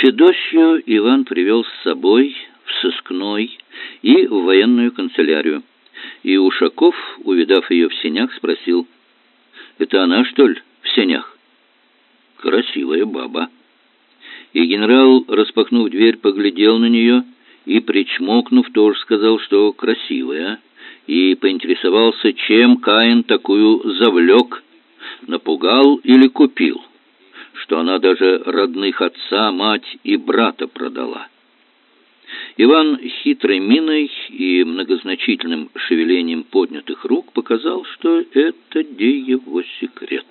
Федосью Иван привел с собой в сыскной и в военную канцелярию. И Ушаков, увидав ее в сенях, спросил, «Это она, что ли, в сенях?» «Красивая баба». И генерал, распахнув дверь, поглядел на нее и, причмокнув, тоже сказал, что красивая, и поинтересовался, чем Каин такую завлек, напугал или купил что она даже родных отца, мать и брата продала. Иван хитрой миной и многозначительным шевелением поднятых рук показал, что это де его секрет.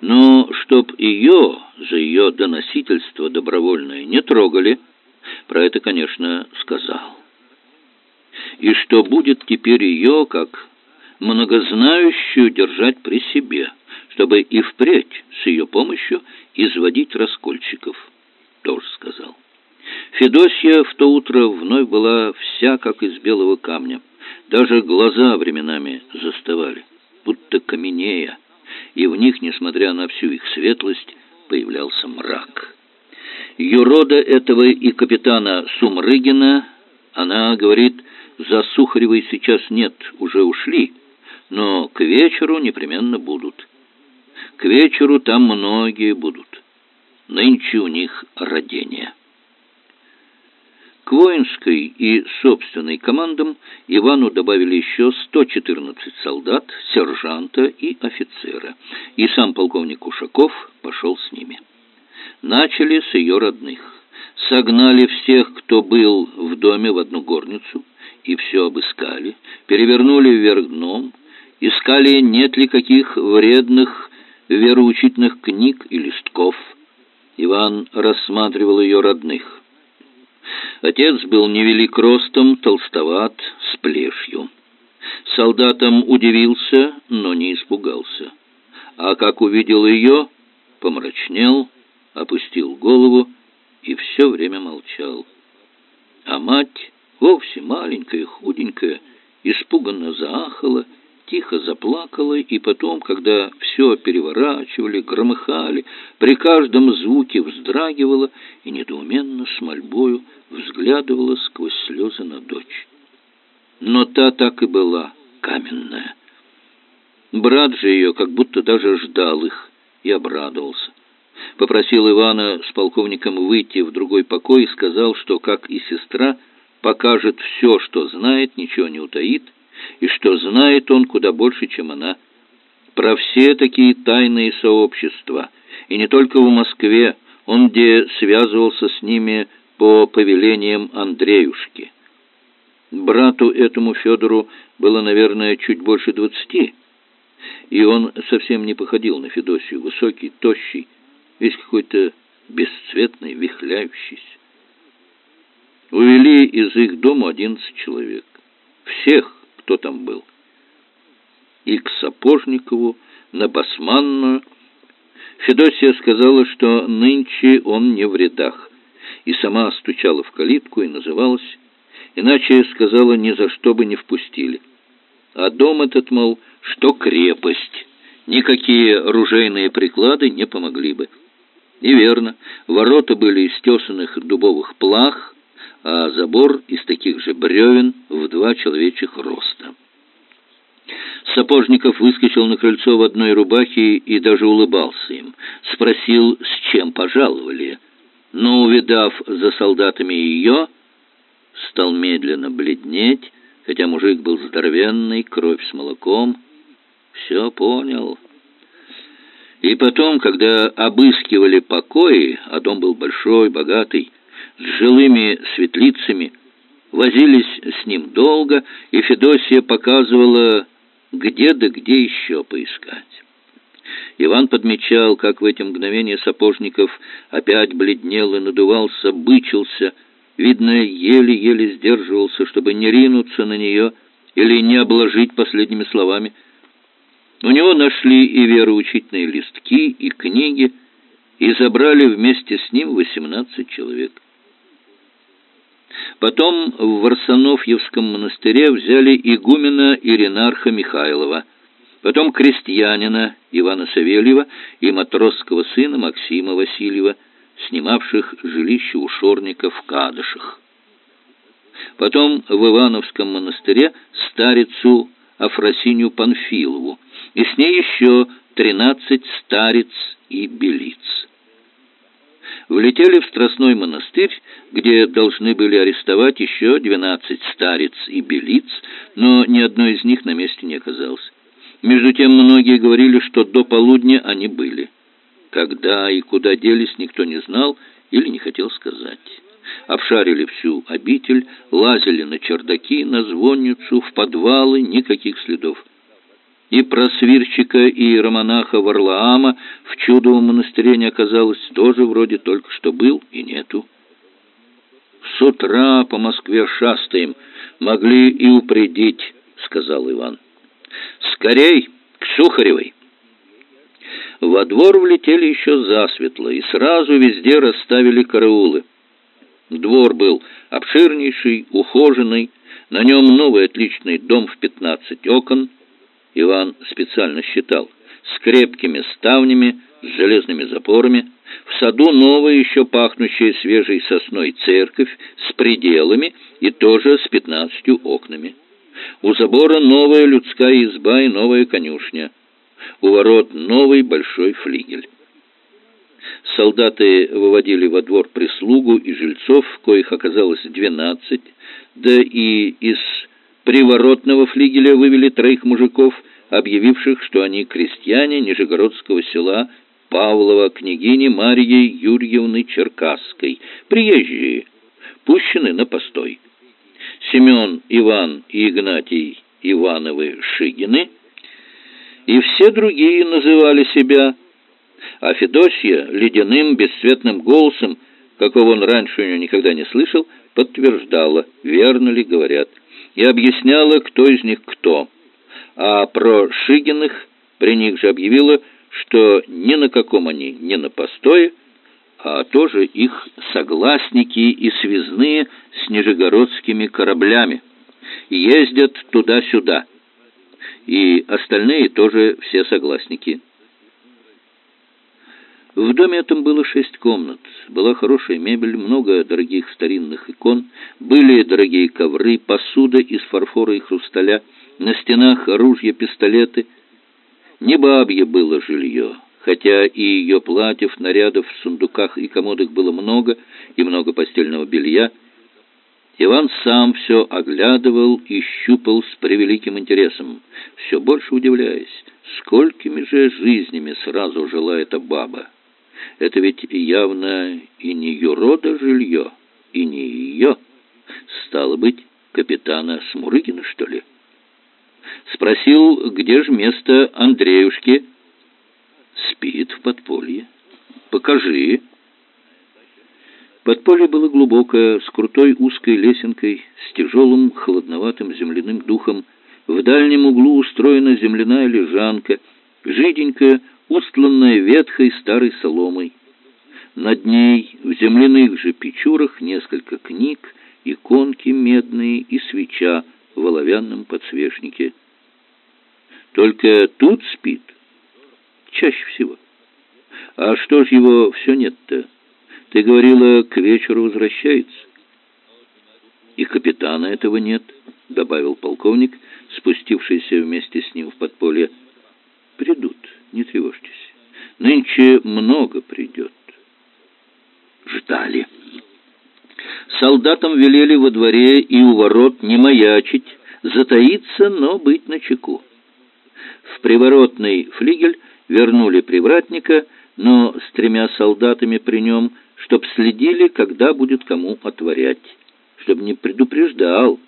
Но чтоб ее за ее доносительство добровольное не трогали, про это, конечно, сказал. И что будет теперь ее, как многознающую, держать при себе – чтобы и впредь с ее помощью изводить раскольчиков, тоже сказал. Федосья в то утро вновь была вся как из белого камня. Даже глаза временами застывали, будто каменея, и в них, несмотря на всю их светлость, появлялся мрак. Юрода этого и капитана Сумрыгина, она говорит, за Сухаревой сейчас нет, уже ушли, но к вечеру непременно будут. К вечеру там многие будут. Нынче у них родение. К воинской и собственной командам Ивану добавили еще 114 солдат, сержанта и офицера, и сам полковник Ушаков пошел с ними. Начали с ее родных. Согнали всех, кто был в доме, в одну горницу, и все обыскали, перевернули вверх дном, искали, нет ли каких вредных вероучительных книг и листков. Иван рассматривал ее родных. Отец был невелик ростом, толстоват, с плешью. Солдатам удивился, но не испугался. А как увидел ее, помрачнел, опустил голову и все время молчал. А мать, вовсе маленькая, худенькая, испуганно заахала тихо заплакала, и потом, когда все переворачивали, громыхали, при каждом звуке вздрагивала и недоуменно с мольбою взглядывала сквозь слезы на дочь. Но та так и была, каменная. Брат же ее как будто даже ждал их и обрадовался. Попросил Ивана с полковником выйти в другой покой и сказал, что, как и сестра, покажет все, что знает, ничего не утаит, и что знает он куда больше, чем она, про все такие тайные сообщества, и не только в Москве, он где связывался с ними по повелениям Андреюшки. Брату этому Федору было, наверное, чуть больше двадцати, и он совсем не походил на Федосию, высокий, тощий, весь какой-то бесцветный, вихляющийся. Увели из их дома одиннадцать человек. Всех кто там был. И к Сапожникову, на Басманную. Федосия сказала, что нынче он не в рядах, и сама стучала в калитку и называлась, иначе, сказала, ни за что бы не впустили. А дом этот, мол, что крепость, никакие ружейные приклады не помогли бы. И верно, ворота были из тесанных дубовых плах, а забор из таких же бревен в два человечьих роста. Сапожников выскочил на крыльцо в одной рубахе и даже улыбался им. Спросил, с чем пожаловали. Но, увидав за солдатами ее, стал медленно бледнеть, хотя мужик был здоровенный, кровь с молоком. Все понял. И потом, когда обыскивали покои, а дом был большой, богатый, с жилыми светлицами, возились с ним долго, и Федосия показывала, где да где еще поискать. Иван подмечал, как в эти мгновения Сапожников опять бледнел и надувался, бычился, видно, еле-еле сдерживался, чтобы не ринуться на нее или не обложить последними словами. У него нашли и вероучительные листки, и книги, и забрали вместе с ним восемнадцать человек. Потом в Варсонофьевском монастыре взяли игумена Иринарха Михайлова, потом крестьянина Ивана Савельева и матросского сына Максима Васильева, снимавших жилище у Шорника в Кадышах. Потом в Ивановском монастыре старицу Афросинью Панфилову, и с ней еще тринадцать старец и белиц. Влетели в Страстной монастырь, где должны были арестовать еще двенадцать старец и белиц, но ни одной из них на месте не оказалось. Между тем многие говорили, что до полудня они были. Когда и куда делись, никто не знал или не хотел сказать. Обшарили всю обитель, лазили на чердаки, на звонницу, в подвалы, никаких следов. И про свирчика и романаха Варлаама в чудовом монастыре не оказалось, тоже вроде только что был и нету. «С утра по Москве шастаем, могли и упредить», — сказал Иван. «Скорей, к Сухаревой!» Во двор влетели еще засветло, и сразу везде расставили караулы. Двор был обширнейший, ухоженный, на нем новый отличный дом в пятнадцать окон. Иван специально считал, с крепкими ставнями, с железными запорами. В саду новая, еще пахнущая свежей сосной церковь с пределами и тоже с пятнадцатью окнами. У забора новая людская изба и новая конюшня. У ворот новый большой флигель. Солдаты выводили во двор прислугу и жильцов, коих оказалось двенадцать, да и из приворотного флигеля вывели троих мужиков, объявивших, что они крестьяне Нижегородского села Павлова княгини Марьи Юрьевны Черкасской, приезжие, пущены на постой. Семен, Иван и Игнатий Ивановы Шигины, и все другие называли себя а Федосья ледяным, бесцветным голосом, какого он раньше у нее никогда не слышал, подтверждала, верно ли говорят, и объясняла, кто из них кто. А про Шигиных при них же объявила, что ни на каком они не на постое, а тоже их согласники и связные с нижегородскими кораблями. Ездят туда-сюда. И остальные тоже все согласники. В доме этом было шесть комнат, была хорошая мебель, много дорогих старинных икон, были дорогие ковры, посуда из фарфора и хрусталя, на стенах ружья, пистолеты. Не бабье было жилье, хотя и ее платьев, нарядов в сундуках и комодах было много, и много постельного белья. Иван сам все оглядывал и щупал с превеликим интересом, все больше удивляясь, сколькими же жизнями сразу жила эта баба. Это ведь явно и не юрода жилье, и не ее. Стало быть, капитана Смурыгина, что ли? Спросил, где же место Андреюшки? Спит в подполье. Покажи. Подполье было глубокое, с крутой узкой лесенкой, с тяжелым холодноватым земляным духом. В дальнем углу устроена земляная лежанка, жиденькая, устланная ветхой старой соломой. Над ней в земляных же печурах несколько книг, иконки медные и свеча в оловянном подсвечнике. Только тут спит чаще всего. А что ж его все нет-то? Ты говорила, к вечеру возвращается. И капитана этого нет, добавил полковник, спустившийся вместе с ним в подполье. Придут не тревожьтесь. Нынче много придет. Ждали. Солдатам велели во дворе и у ворот не маячить, затаиться, но быть начеку. В приворотный флигель вернули привратника, но с тремя солдатами при нем, чтоб следили, когда будет кому отворять, чтоб не предупреждал,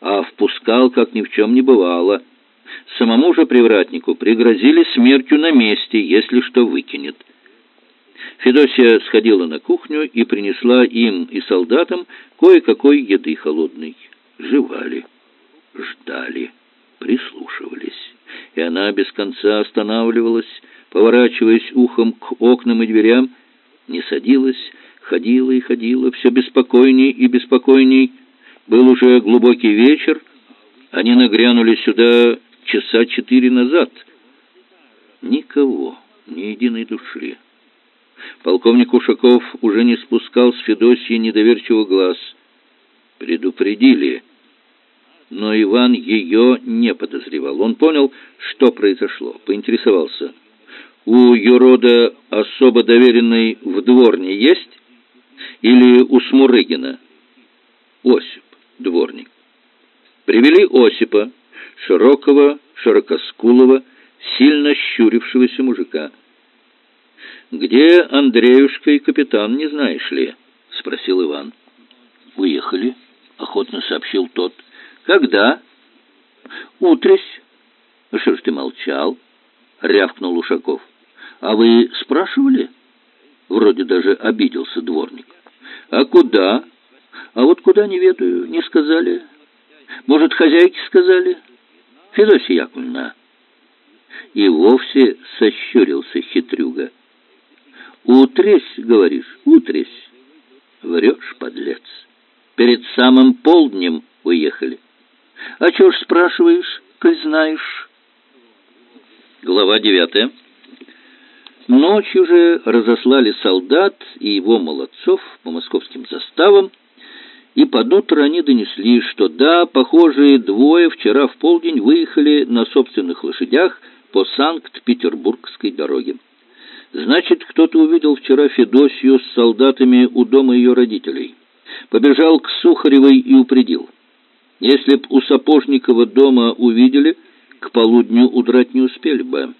а впускал, как ни в чем не бывало, Самому же привратнику пригрозили смертью на месте, если что выкинет. Федосия сходила на кухню и принесла им и солдатам кое-какой еды холодной. Жевали, ждали, прислушивались. И она без конца останавливалась, поворачиваясь ухом к окнам и дверям, не садилась, ходила и ходила, все беспокойней и беспокойней. Был уже глубокий вечер, они нагрянули сюда часа четыре назад. Никого, ни единой души. Полковник Ушаков уже не спускал с Федосьи недоверчивого глаз. Предупредили. Но Иван ее не подозревал. Он понял, что произошло. Поинтересовался. «У Юрода особо доверенный в дворне есть? Или у Смурыгина?» «Осип, дворник». Привели Осипа, широкого, широкоскулого, сильно щурившегося мужика. «Где Андреюшка и капитан, не знаешь ли?» — спросил Иван. «Уехали», — охотно сообщил тот. «Когда?» «Утресь». «А что ж ты молчал?» — рявкнул Ушаков. «А вы спрашивали?» Вроде даже обиделся дворник. «А куда?» «А вот куда, не ведаю, не сказали. Может, хозяйки сказали?» «Федосия Яковлевна». И вовсе сощурился хитрюга. «Утресь, говоришь, утресь?» «Врешь, подлец. Перед самым полднем уехали». «А чё ж спрашиваешь, коль знаешь?» Глава девятая. Ночью же разослали солдат и его молодцов по московским заставам, и под утро они донесли, что да, похожие двое вчера в полдень выехали на собственных лошадях по Санкт-Петербургской дороге. Значит, кто-то увидел вчера Федосию с солдатами у дома ее родителей. Побежал к Сухаревой и упредил. Если б у Сапожникова дома увидели, к полудню удрать не успели бы.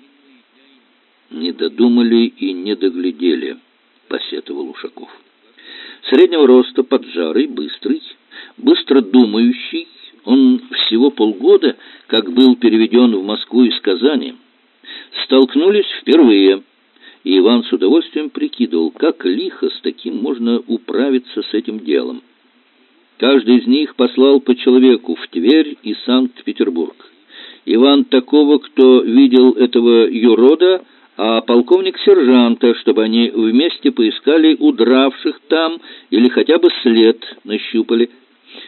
Не додумали и не доглядели, посетовал Ушаков. Среднего роста, поджарый, быстрый, быстро думающий, он всего полгода, как был переведен в Москву из Казани, столкнулись впервые – и Иван с удовольствием прикидывал, как лихо с таким можно управиться с этим делом. Каждый из них послал по человеку в Тверь и Санкт-Петербург. Иван такого, кто видел этого юрода, а полковник сержанта, чтобы они вместе поискали удравших там или хотя бы след нащупали.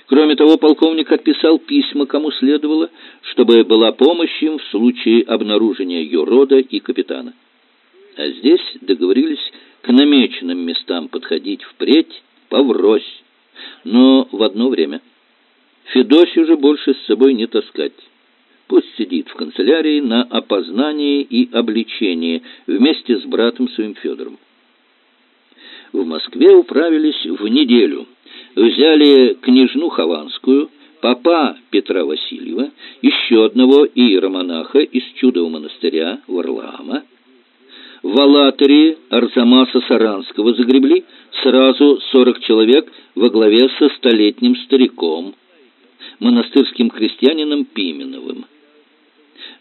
Кроме того, полковник отписал письма, кому следовало, чтобы была помощь им в случае обнаружения юрода и капитана. А здесь договорились к намеченным местам подходить впредь поврось, но в одно время. Федосию же больше с собой не таскать. Пусть сидит в канцелярии на опознании и обличении вместе с братом своим Федором. В Москве управились в неделю. Взяли княжну Хованскую, папа Петра Васильева, еще одного иеромонаха из чудового монастыря Варлаама, в Алатыре Арзамаса Саранского загребли сразу сорок человек во главе со столетним стариком, монастырским крестьянином Пименовым.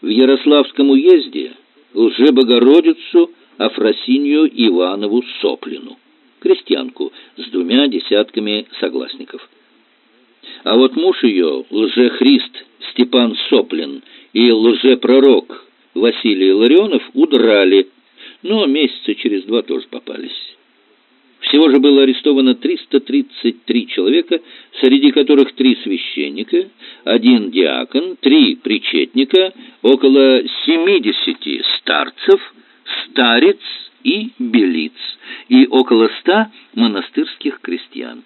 В Ярославском уезде лже-богородицу Афросинью Иванову Соплину, крестьянку с двумя десятками согласников. А вот муж ее, лже-христ Степан Соплин и лже-пророк Василий Ларионов удрали но месяца через два тоже попались. Всего же было арестовано 333 человека, среди которых три священника, один диакон, три причетника, около 70 старцев, старец и белиц, и около ста монастырских крестьян.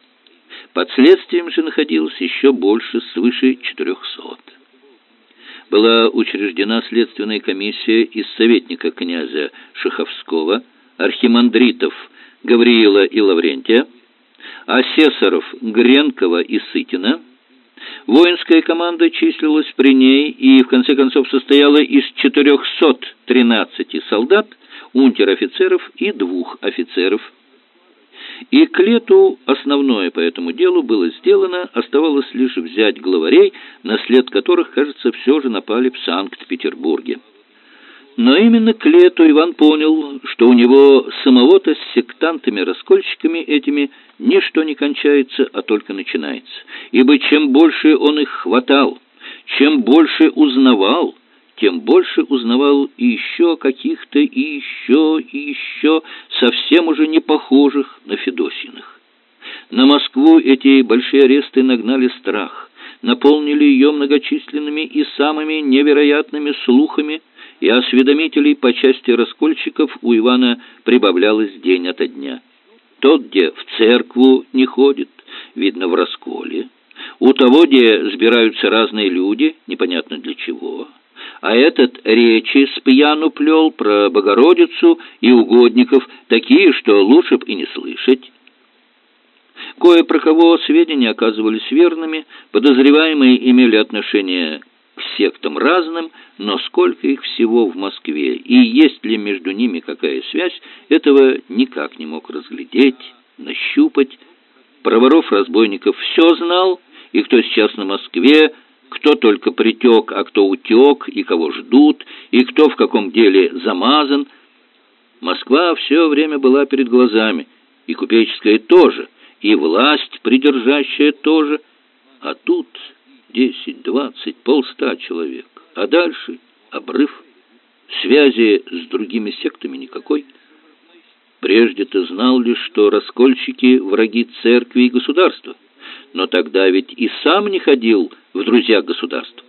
Под следствием же находилось еще больше, свыше 400 была учреждена следственная комиссия из советника князя Шаховского, архимандритов Гавриила и Лаврентия, асессоров Гренкова и Сытина. Воинская команда числилась при ней и в конце концов состояла из 413 солдат, унтер-офицеров и двух офицеров – и к лету основное по этому делу было сделано, оставалось лишь взять главарей, на след которых, кажется, все же напали в Санкт-Петербурге. Но именно к лету Иван понял, что у него самого-то с сектантами-раскольщиками этими ничто не кончается, а только начинается. Ибо чем больше он их хватал, чем больше узнавал, тем больше узнавал и еще каких-то, и еще, и еще, совсем уже не похожих на Федосиных. На Москву эти большие аресты нагнали страх, наполнили ее многочисленными и самыми невероятными слухами и осведомителей по части раскольщиков у Ивана прибавлялось день ото дня. Тот, где в церкву не ходит, видно в расколе. У того, где сбираются разные люди, непонятно для чего. А этот речи с пьяну плел про Богородицу и угодников, такие, что лучше б и не слышать. Кое про кого сведения оказывались верными, подозреваемые имели отношение сектам разным, но сколько их всего в Москве, и есть ли между ними какая связь, этого никак не мог разглядеть, нащупать. Про воров-разбойников все знал, и кто сейчас на Москве, кто только притек, а кто утек, и кого ждут, и кто в каком деле замазан. Москва все время была перед глазами, и купеческая тоже, и власть придержащая тоже, а тут десять, двадцать, полста человек, а дальше обрыв, связи с другими сектами никакой. Прежде ты знал лишь, что раскольщики — враги церкви и государства, но тогда ведь и сам не ходил в друзья государства.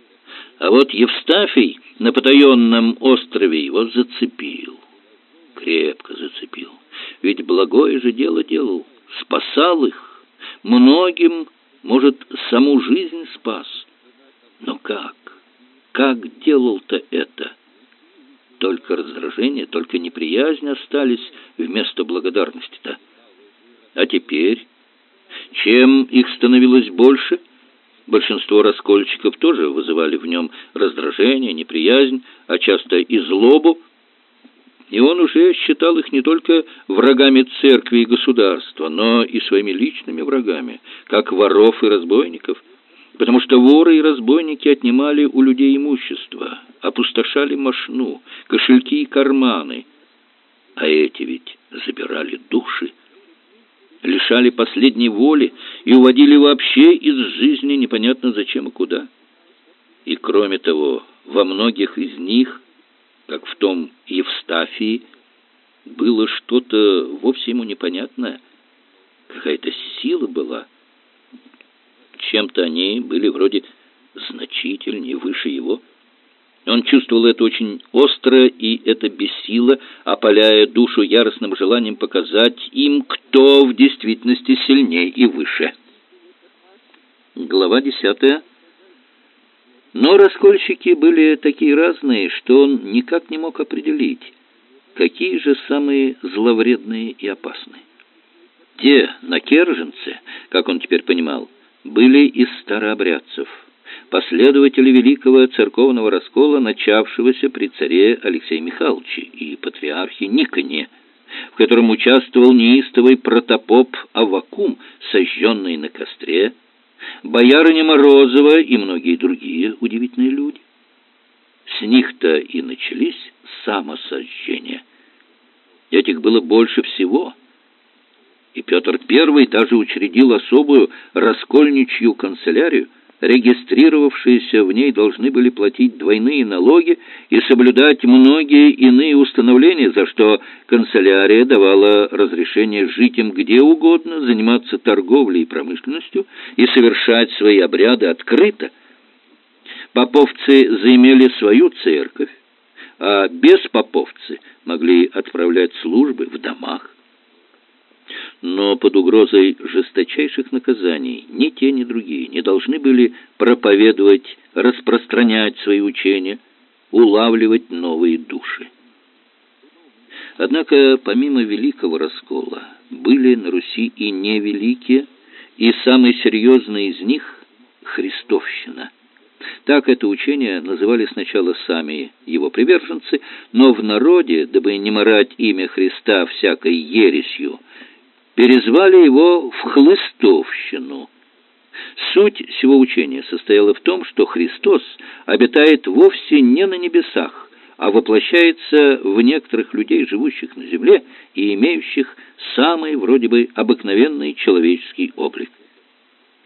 А вот Евстафий на потаенном острове его зацепил, крепко зацепил, ведь благое же дело делал, спасал их, многим может, саму жизнь спас. Но как? Как делал-то это? Только раздражение, только неприязнь остались вместо благодарности-то. А теперь, чем их становилось больше, большинство раскольщиков тоже вызывали в нем раздражение, неприязнь, а часто и злобу, и он уже считал их не только врагами церкви и государства, но и своими личными врагами, как воров и разбойников, потому что воры и разбойники отнимали у людей имущество, опустошали мошну, кошельки и карманы, а эти ведь забирали души, лишали последней воли и уводили вообще из жизни непонятно зачем и куда. И кроме того, во многих из них – как в том Евстафии, было что-то вовсе ему непонятное. Какая-то сила была. Чем-то они были вроде значительнее, выше его. Он чувствовал это очень остро, и это бесило, опаляя душу яростным желанием показать им, кто в действительности сильнее и выше. Глава десятая. Но раскольщики были такие разные, что он никак не мог определить, какие же самые зловредные и опасные. Те накерженцы, как он теперь понимал, были из старообрядцев, последователи великого церковного раскола, начавшегося при царе Алексее Михайловиче и патриархе Никоне, в котором участвовал неистовый протопоп Авакум, сожженный на костре, боярыня Морозова и многие другие удивительные люди. С них-то и начались самосожжения. Этих было больше всего. И Петр I даже учредил особую раскольничью канцелярию, регистрировавшиеся в ней должны были платить двойные налоги и соблюдать многие иные установления, за что канцелярия давала разрешение жить им где угодно, заниматься торговлей и промышленностью и совершать свои обряды открыто. Поповцы заимели свою церковь, а беспоповцы могли отправлять службы в домах но под угрозой жесточайших наказаний ни те, ни другие не должны были проповедовать, распространять свои учения, улавливать новые души. Однако, помимо великого раскола, были на Руси и невеликие, и самый серьезный из них – христовщина. Так это учение называли сначала сами его приверженцы, но в народе, дабы не морать имя Христа всякой ересью, перезвали его в хлыстовщину. Суть всего учения состояла в том, что Христос обитает вовсе не на небесах, а воплощается в некоторых людей, живущих на земле и имеющих самый вроде бы обыкновенный человеческий облик.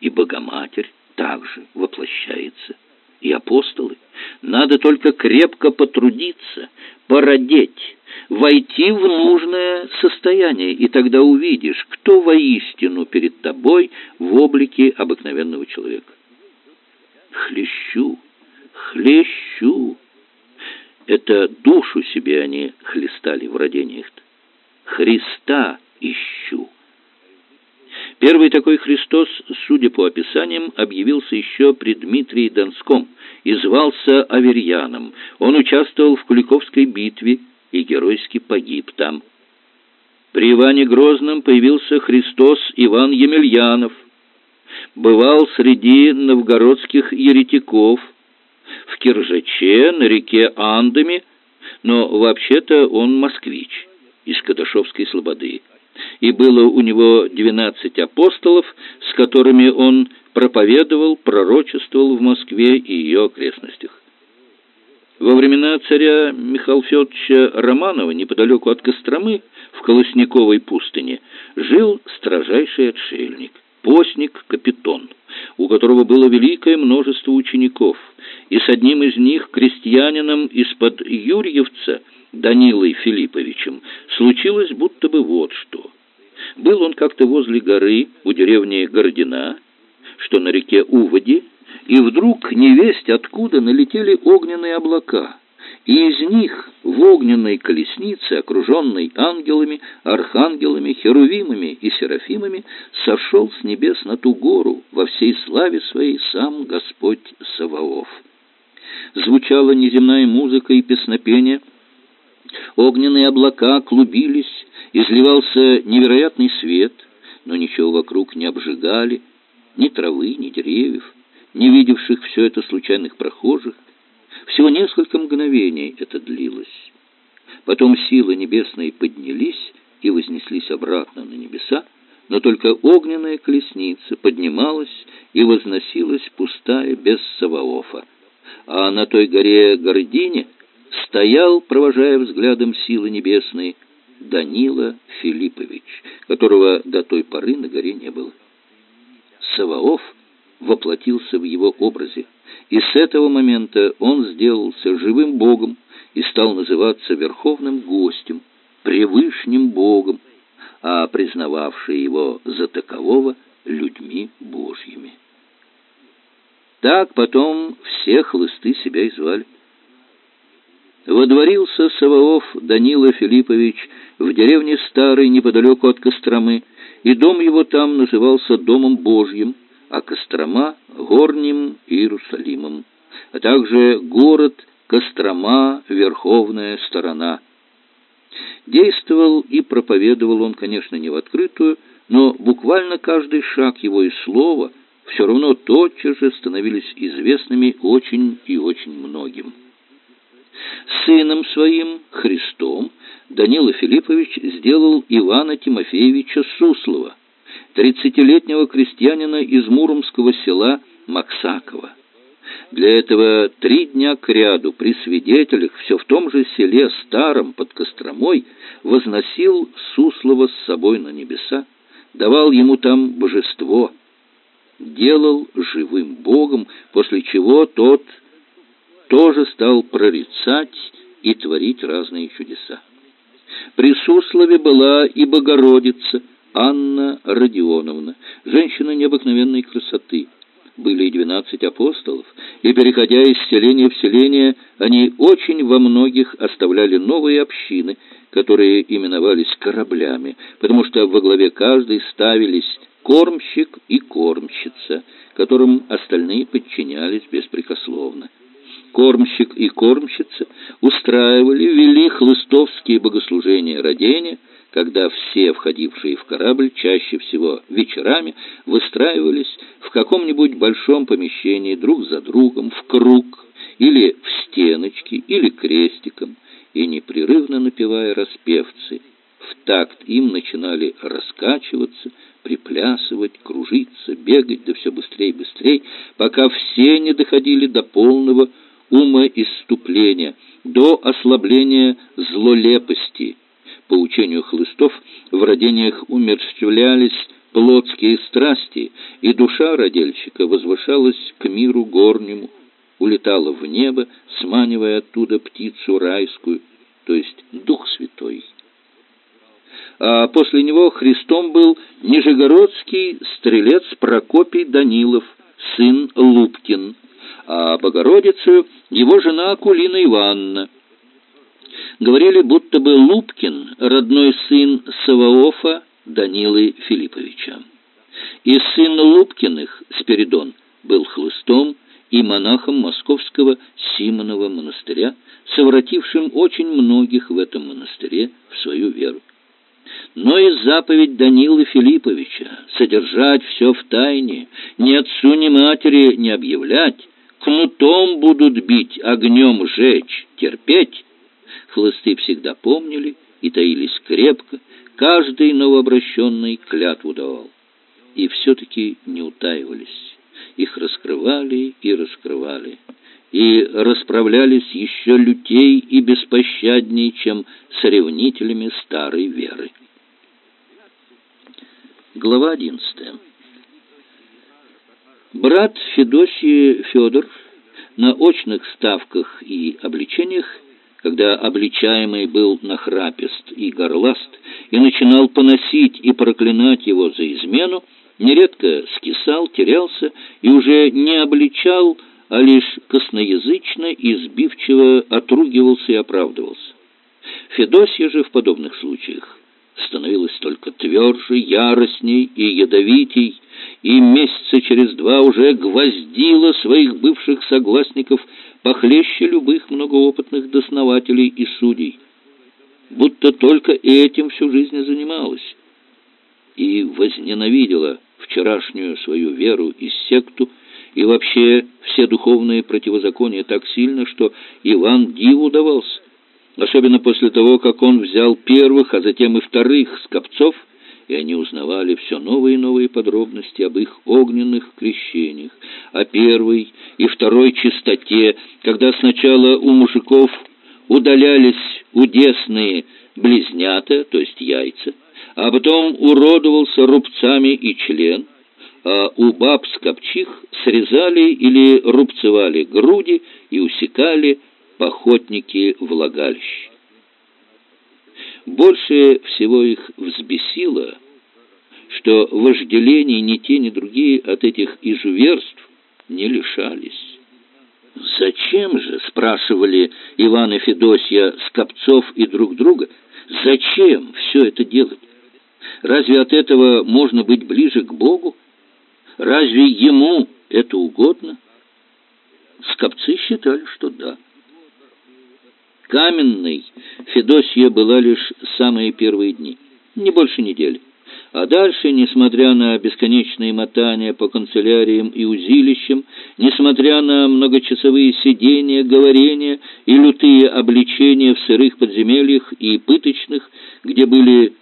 И Богоматерь также воплощается, и апостолы. Надо только крепко потрудиться, породеть, войти в нужное состояние, и тогда увидишь, кто воистину перед тобой в облике обыкновенного человека. Хлещу, хлещу. Это душу себе они хлестали в родениях-то. Христа ищу. Первый такой Христос, судя по описаниям, объявился еще при Дмитрии Донском и звался Аверьяном. Он участвовал в Куликовской битве и геройски погиб там. При Иване Грозном появился Христос Иван Емельянов. Бывал среди новгородских еретиков, в Киржаче, на реке Андами, но вообще-то он москвич из Кадашовской слободы и было у него двенадцать апостолов, с которыми он проповедовал, пророчествовал в Москве и ее окрестностях. Во времена царя Михаила Федоровича Романова, неподалеку от Костромы, в Колосниковой пустыне, жил строжайший отшельник, постник Капитон, у которого было великое множество учеников, и с одним из них, крестьянином из-под Юрьевца, Данилой Филипповичем, случилось будто бы вот что. Был он как-то возле горы у деревни Городина, что на реке Уводи, и вдруг невесть откуда налетели огненные облака, и из них в огненной колеснице, окруженной ангелами, архангелами, херувимами и серафимами, сошел с небес на ту гору во всей славе своей сам Господь Саваоф. Звучала неземная музыка и песнопение, огненные облака клубились, изливался невероятный свет, но ничего вокруг не обжигали, ни травы, ни деревьев, не видевших все это случайных прохожих. Всего несколько мгновений это длилось. Потом силы небесные поднялись и вознеслись обратно на небеса, но только огненная колесница поднималась и возносилась пустая без Саваофа. А на той горе Гордине стоял, провожая взглядом силы небесные, Данила Филиппович, которого до той поры на горе не было. Саваоф воплотился в его образе, и с этого момента он сделался живым богом и стал называться верховным гостем, превышним богом, а признававшие его за такового людьми божьими. Так потом все хлысты себя и звали. Водворился Саваоф Данила Филиппович в деревне Старой, неподалеку от Костромы, и дом его там назывался Домом Божьим, а Кострома — Горним Иерусалимом, а также город Кострома, Верховная Сторона. Действовал и проповедовал он, конечно, не в открытую, но буквально каждый шаг его и слова все равно тотчас же становились известными очень и очень многим. Сыном своим, Христом, Данила Филиппович сделал Ивана Тимофеевича Суслова, тридцатилетнего крестьянина из муромского села Максакова. Для этого три дня кряду при свидетелях все в том же селе Старом под Костромой возносил Суслова с собой на небеса, давал ему там божество, делал живым Богом, после чего тот тоже стал прорицать и творить разные чудеса. При Суслове была и Богородица Анна Родионовна, женщина необыкновенной красоты. Были и двенадцать апостолов, и, переходя из селения в селение, они очень во многих оставляли новые общины, которые именовались кораблями, потому что во главе каждой ставились кормщик и кормщица, которым остальные подчинялись беспрекословно кормщик и кормщица устраивали, вели хлыстовские богослужения родения, когда все входившие в корабль, чаще всего вечерами, выстраивались в каком-нибудь большом помещении друг за другом, в круг, или в стеночки, или крестиком, и непрерывно напевая распевцы, в такт им начинали раскачиваться, приплясывать, кружиться, бегать, да все быстрее и быстрее, пока все не доходили до полного умоиступления, до ослабления злолепости. По учению хлыстов в родениях умерщвлялись плотские страсти, и душа родильщика возвышалась к миру горнему, улетала в небо, сманивая оттуда птицу райскую, то есть Дух Святой. А после него Христом был нижегородский стрелец Прокопий Данилов, сын Лупкин, а Богородицу его жена Акулина Ивановна. Говорили, будто бы Лупкин – родной сын Саваофа Данилы Филипповича. И сын Лупкиных, Спиридон, был хлыстом и монахом московского Симонова монастыря, совратившим очень многих в этом монастыре в свою веру. Но и заповедь Данилы Филипповича содержать все в тайне, ни отцу, ни матери не объявлять, кнутом будут бить, огнем жечь, терпеть, хлысты всегда помнили и таились крепко, каждый новообращенный клятву давал. И все-таки не утаивались, их раскрывали и раскрывали, и расправлялись еще лютей и беспощадней, чем с ревнителями старой веры. Глава одиннадцатая. Брат Федосии Федор на очных ставках и обличениях, когда обличаемый был нахрапист и горласт, и начинал поносить и проклинать его за измену, нередко скисал, терялся и уже не обличал, а лишь косноязычно и сбивчиво отругивался и оправдывался. Федосия же в подобных случаях становилась только тверже, яростней и ядовитей, и месяца через два уже гвоздила своих бывших согласников похлеще любых многоопытных доснователей и судей, будто только этим всю жизнь занималась, и возненавидела вчерашнюю свою веру и секту, и вообще все духовные противозакония так сильно, что Иван диву давался, особенно после того, как он взял первых, а затем и вторых скопцов, и они узнавали все новые и новые подробности об их огненных крещениях, о первой и второй чистоте, когда сначала у мужиков удалялись удесные близнята, то есть яйца, а потом уродовался рубцами и член, у баб скопчих срезали или рубцевали груди и усекали похотники влагалищ. Больше всего их взбесило, что вожделений ни те, ни другие от этих изуверств не лишались. «Зачем же?» — спрашивали Иван и Федосья Скопцов и друг друга. «Зачем все это делать? Разве от этого можно быть ближе к Богу? Разве Ему это угодно?» Скопцы считали, что да. Каменной Федосья была лишь самые первые дни, не больше недели. А дальше, несмотря на бесконечные мотания по канцеляриям и узилищам, несмотря на многочасовые сидения, говорения и лютые обличения в сырых подземельях и пыточных, где были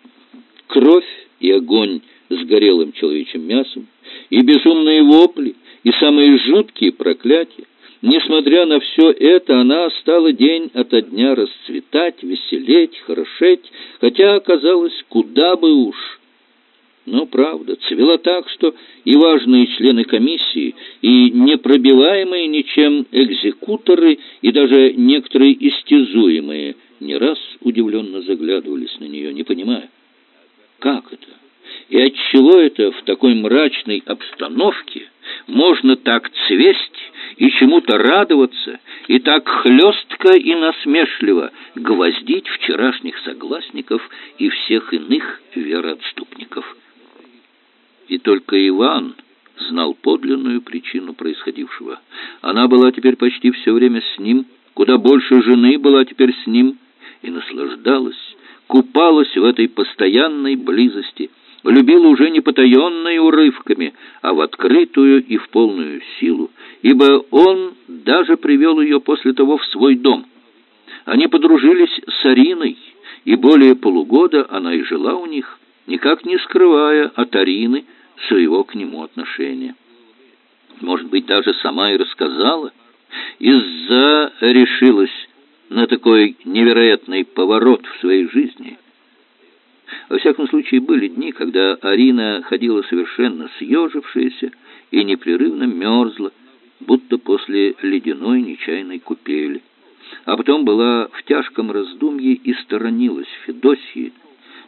кровь и огонь с горелым человечьим мясом, и безумные вопли, и самые жуткие проклятия, Несмотря на все это, она стала день ото дня расцветать, веселеть, хорошеть, хотя оказалось, куда бы уж. Но правда, цвела так, что и важные члены комиссии, и непробиваемые ничем экзекуторы, и даже некоторые истязуемые не раз удивленно заглядывались на нее, не понимая, как это, и отчего это в такой мрачной обстановке можно так цвесть и чему-то радоваться, и так хлестко и насмешливо гвоздить вчерашних согласников и всех иных вероотступников. И только Иван знал подлинную причину происходившего. Она была теперь почти все время с ним, куда больше жены была теперь с ним, и наслаждалась, купалась в этой постоянной близости – любил уже не потаенной урывками, а в открытую и в полную силу, ибо он даже привел ее после того в свой дом. Они подружились с Ариной, и более полугода она и жила у них, никак не скрывая от Арины своего к нему отношения. Может быть, даже сама и рассказала, из-за решилась на такой невероятный поворот в своей жизни – во всяком случае, были дни, когда Арина ходила совершенно съежившаяся и непрерывно мерзла, будто после ледяной нечаянной купели. А потом была в тяжком раздумье и сторонилась Федосии,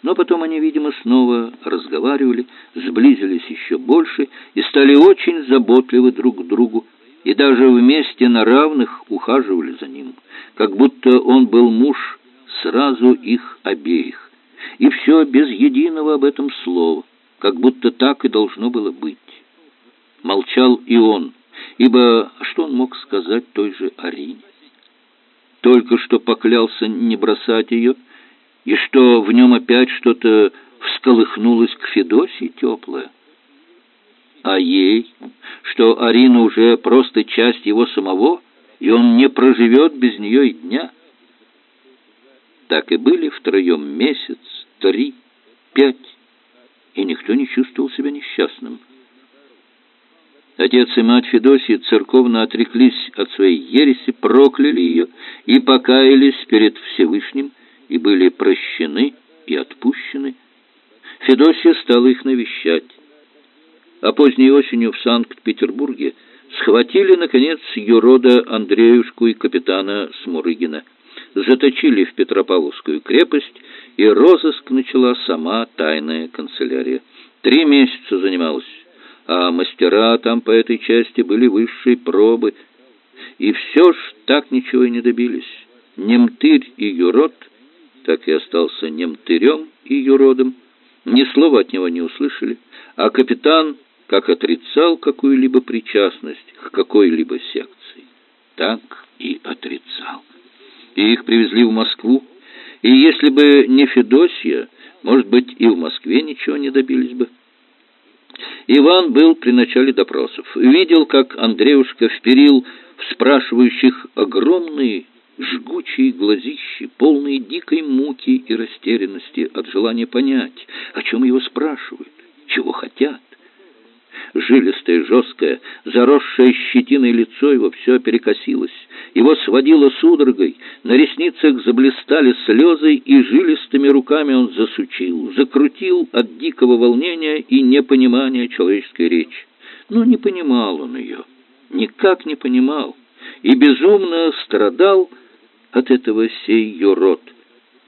но потом они, видимо, снова разговаривали, сблизились еще больше и стали очень заботливы друг к другу, и даже вместе на равных ухаживали за ним, как будто он был муж сразу их обеих. И все без единого об этом слова, как будто так и должно было быть. Молчал и он, ибо что он мог сказать той же Арине? Только что поклялся не бросать ее, и что в нем опять что-то всколыхнулось к Федосии теплое. А ей, что Арина уже просто часть его самого, и он не проживет без нее и дня. Так и были втроем месяц, три, пять, и никто не чувствовал себя несчастным. Отец и мать Федосии церковно отреклись от своей ереси, прокляли ее и покаялись перед Всевышним, и были прощены и отпущены. Федосия стала их навещать. А поздней осенью в Санкт-Петербурге схватили, наконец, юрода Андреюшку и капитана Смурыгина, заточили в Петропавловскую крепость, и розыск начала сама тайная канцелярия. Три месяца занималась а мастера там по этой части были высшей пробы. И все ж так ничего и не добились. Немтырь и юрод так и остался немтырем и юродом. Ни слова от него не услышали, а капитан как отрицал какую-либо причастность к какой-либо секции, так и отрицал. И их привезли в Москву, и если бы не Федосия, может быть, и в Москве ничего не добились бы. Иван был при начале допросов. Видел, как Андреушка вперил в спрашивающих огромные жгучие глазищи, полные дикой муки и растерянности от желания понять, о чем его спрашивают, чего хотят. Жилистое, жесткое, заросшее щетиной лицо его все перекосилось. Его сводило судорогой, на ресницах заблистали слезы, и жилистыми руками он засучил, закрутил от дикого волнения и непонимания человеческой речи. Но не понимал он ее, никак не понимал, и безумно страдал от этого сей ее рот.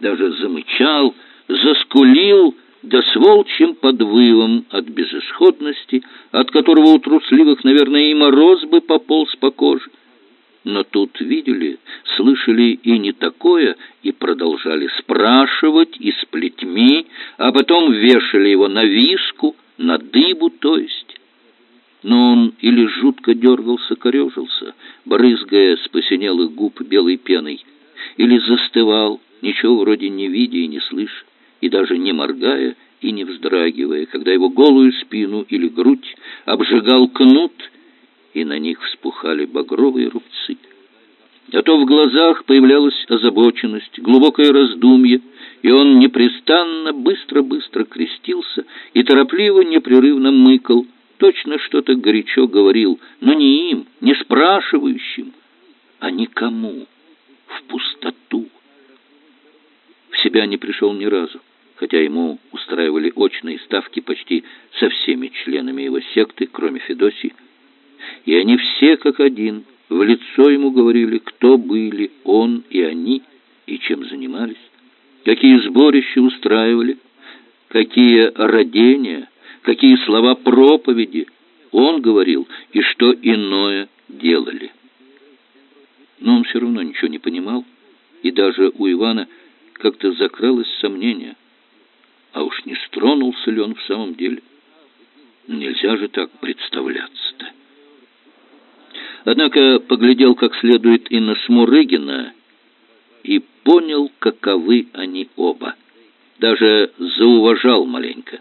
Даже замычал, заскулил, да с волчьим подвывом от безысходности, от которого у трусливых, наверное, и мороз бы пополз по коже. Но тут видели, слышали и не такое, и продолжали спрашивать и с плетьми, а потом вешали его на виску, на дыбу, то есть. Но он или жутко дергался, корежился, брызгая с посинелых губ белой пеной, или застывал, ничего вроде не видя и не слыша и даже не моргая и не вздрагивая, когда его голую спину или грудь обжигал кнут, и на них вспухали багровые рубцы. А то в глазах появлялась озабоченность, глубокое раздумье, и он непрестанно, быстро-быстро крестился и торопливо, непрерывно мыкал, точно что-то горячо говорил, но не им, не спрашивающим, а никому, в пустоту. В себя не пришел ни разу хотя ему устраивали очные ставки почти со всеми членами его секты, кроме Федосии. И они все как один в лицо ему говорили, кто были он и они, и чем занимались, какие сборища устраивали, какие родения, какие слова проповеди он говорил и что иное делали. Но он все равно ничего не понимал, и даже у Ивана как-то закралось сомнение – а уж не стронулся ли он в самом деле? Нельзя же так представляться-то. Однако поглядел как следует и на Смурыгина и понял, каковы они оба. Даже зауважал маленько.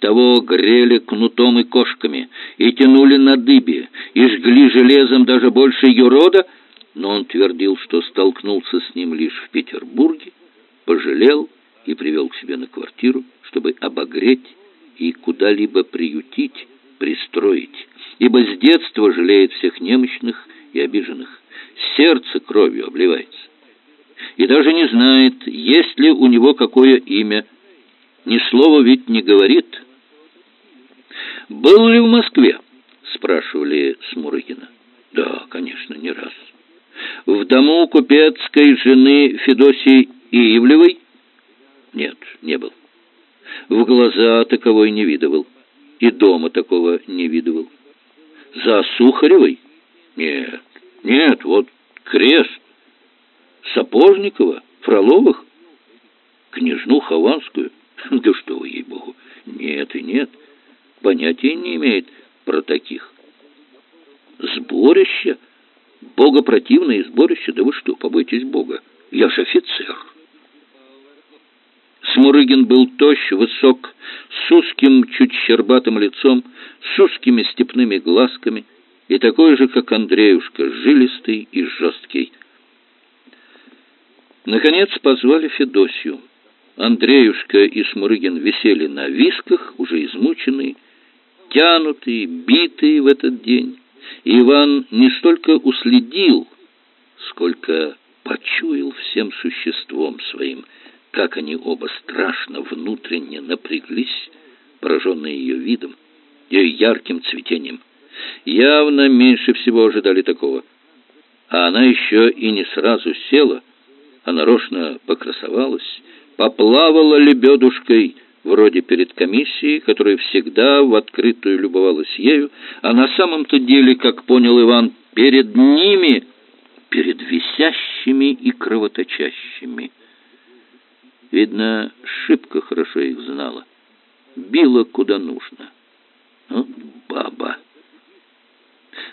Того грели кнутом и кошками, и тянули на дыбе, и жгли железом даже больше юрода, но он твердил, что столкнулся с ним лишь в Петербурге, пожалел и привел к себе на квартиру, чтобы обогреть и куда-либо приютить, пристроить, ибо с детства жалеет всех немощных и обиженных, сердце кровью обливается. И даже не знает, есть ли у него какое имя, ни слова ведь не говорит. «Был ли в Москве?» — спрашивали Смурыгина. «Да, конечно, не раз». «В дому купецкой жены Федосии Иевлевой?» Нет, не был. В глаза таковой не видывал. И дома такого не видывал. За Сухаревой? Нет, нет, вот крест. Сапожникова, Фроловых? Княжну Хованскую? Да что вы, ей-богу! Нет и нет. Понятия не имеет про таких. Сборище? Богопротивное сборище? Да вы что, побойтесь Бога. Я же офицер. Смурыгин был тощ, высок, с узким, чуть щербатым лицом, с узкими степными глазками и такой же, как Андреюшка, жилистый и жесткий. Наконец позвали Федосью. Андреюшка и Смурыгин висели на висках, уже измученные, тянутые, битые в этот день. И Иван не столько уследил, сколько почуял всем существом своим, как они оба страшно внутренне напряглись, пораженные ее видом, ее ярким цветением. Явно меньше всего ожидали такого. А она еще и не сразу села, а нарочно покрасовалась, поплавала лебедушкой, вроде перед комиссией, которая всегда в открытую любовалась ею, а на самом-то деле, как понял Иван, перед ними, перед висящими и кровоточащими. Видно, шибко хорошо их знала, била куда нужно. Ну, баба.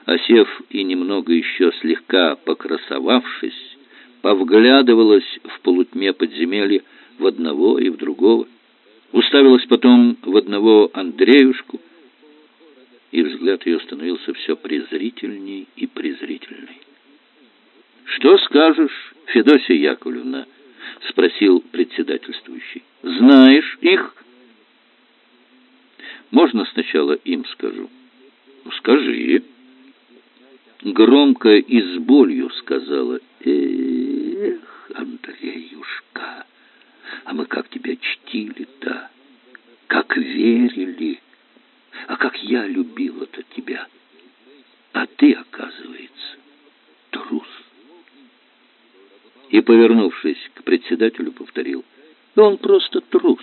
Осев и немного еще слегка покрасовавшись, повглядывалась в полутьме подземелья в одного и в другого, уставилась потом в одного Андреюшку, и взгляд ее становился все презрительней и презрительней. «Что скажешь, Федосия Яковлевна?» — спросил председательствующий. «Знаешь их?» «Можно сначала им скажу?» «Ну, «Скажи». Громко и с болью сказала. «Эх, Андреюшка!» А мы как тебя чтили-то, как верили, а как я любила-то тебя. А ты, оказывается, трус. И, повернувшись к председателю, повторил, он просто трус.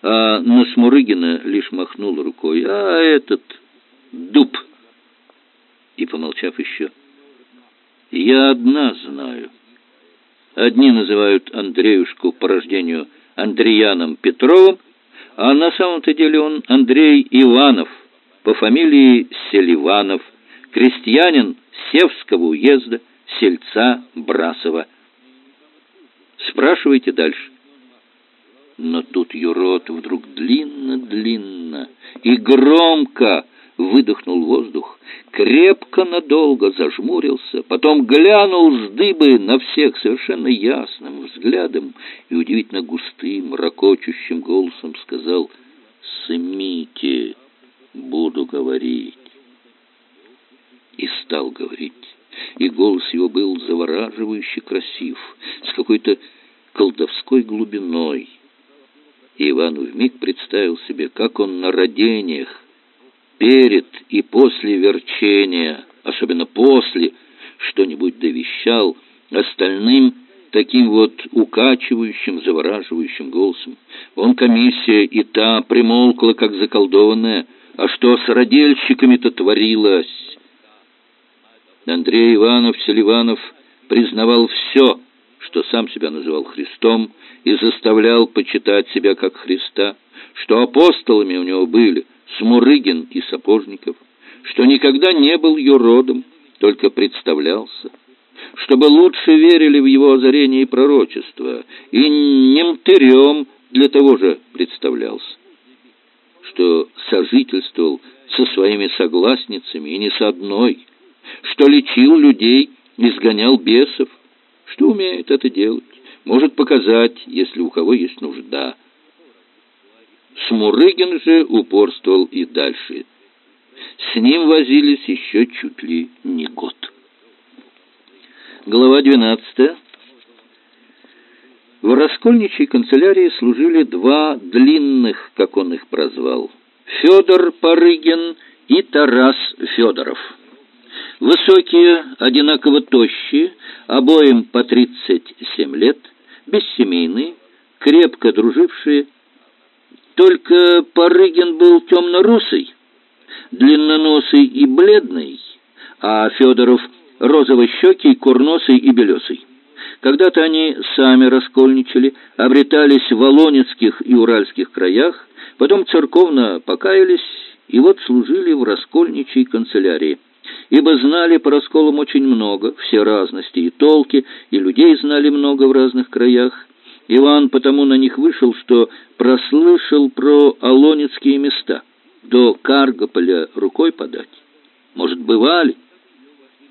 А на Смурыгина лишь махнул рукой, а этот дуб. И, помолчав еще, я одна знаю — Одни называют Андреюшку по рождению Андреяном Петровым, а на самом-то деле он Андрей Иванов, по фамилии Селиванов, крестьянин Севского уезда, сельца Брасова. Спрашивайте дальше. Но тут Юрод вдруг длинно-длинно и громко выдохнул воздух, крепко надолго зажмурился, потом глянул с дыбы на всех совершенно ясным взглядом и удивительно густым, ракочущим голосом сказал «Сымите, буду говорить». И стал говорить, и голос его был завораживающе красив, с какой-то колдовской глубиной. И Иван вмиг представил себе, как он на родениях перед и после верчения, особенно после, что-нибудь довещал остальным таким вот укачивающим, завораживающим голосом. Он комиссия и та примолкла, как заколдованная. А что с родельщиками-то творилось? Андрей Иванов Селиванов признавал все, что сам себя называл Христом, и заставлял почитать себя как Христа, что апостолами у него были – Смурыгин и Сапожников, что никогда не был ее родом, только представлялся, чтобы лучше верили в его озарение и пророчество, и немтырем для того же представлялся, что сожительствовал со своими согласницами и не с одной, что лечил людей, изгонял бесов, что умеет это делать, может показать, если у кого есть нужда, Смурыгин же упорствовал и дальше. С ним возились еще чуть ли не год. Глава 12. В раскольничьей канцелярии служили два длинных, как он их прозвал, Федор Парыгин и Тарас Федоров. Высокие, одинаково тощие, обоим по 37 лет, бессемейные, крепко дружившие, только Парыгин был темно-русый, длинноносый и бледный, а Федоров розово-щекий, курносый и белесый. Когда-то они сами раскольничали, обретались в Волонецких и Уральских краях, потом церковно покаялись и вот служили в раскольничьей канцелярии. Ибо знали по расколам очень много, все разности и толки, и людей знали много в разных краях. Иван потому на них вышел, что прослышал про Алонецкие места. До Каргополя рукой подать. Может, бывали?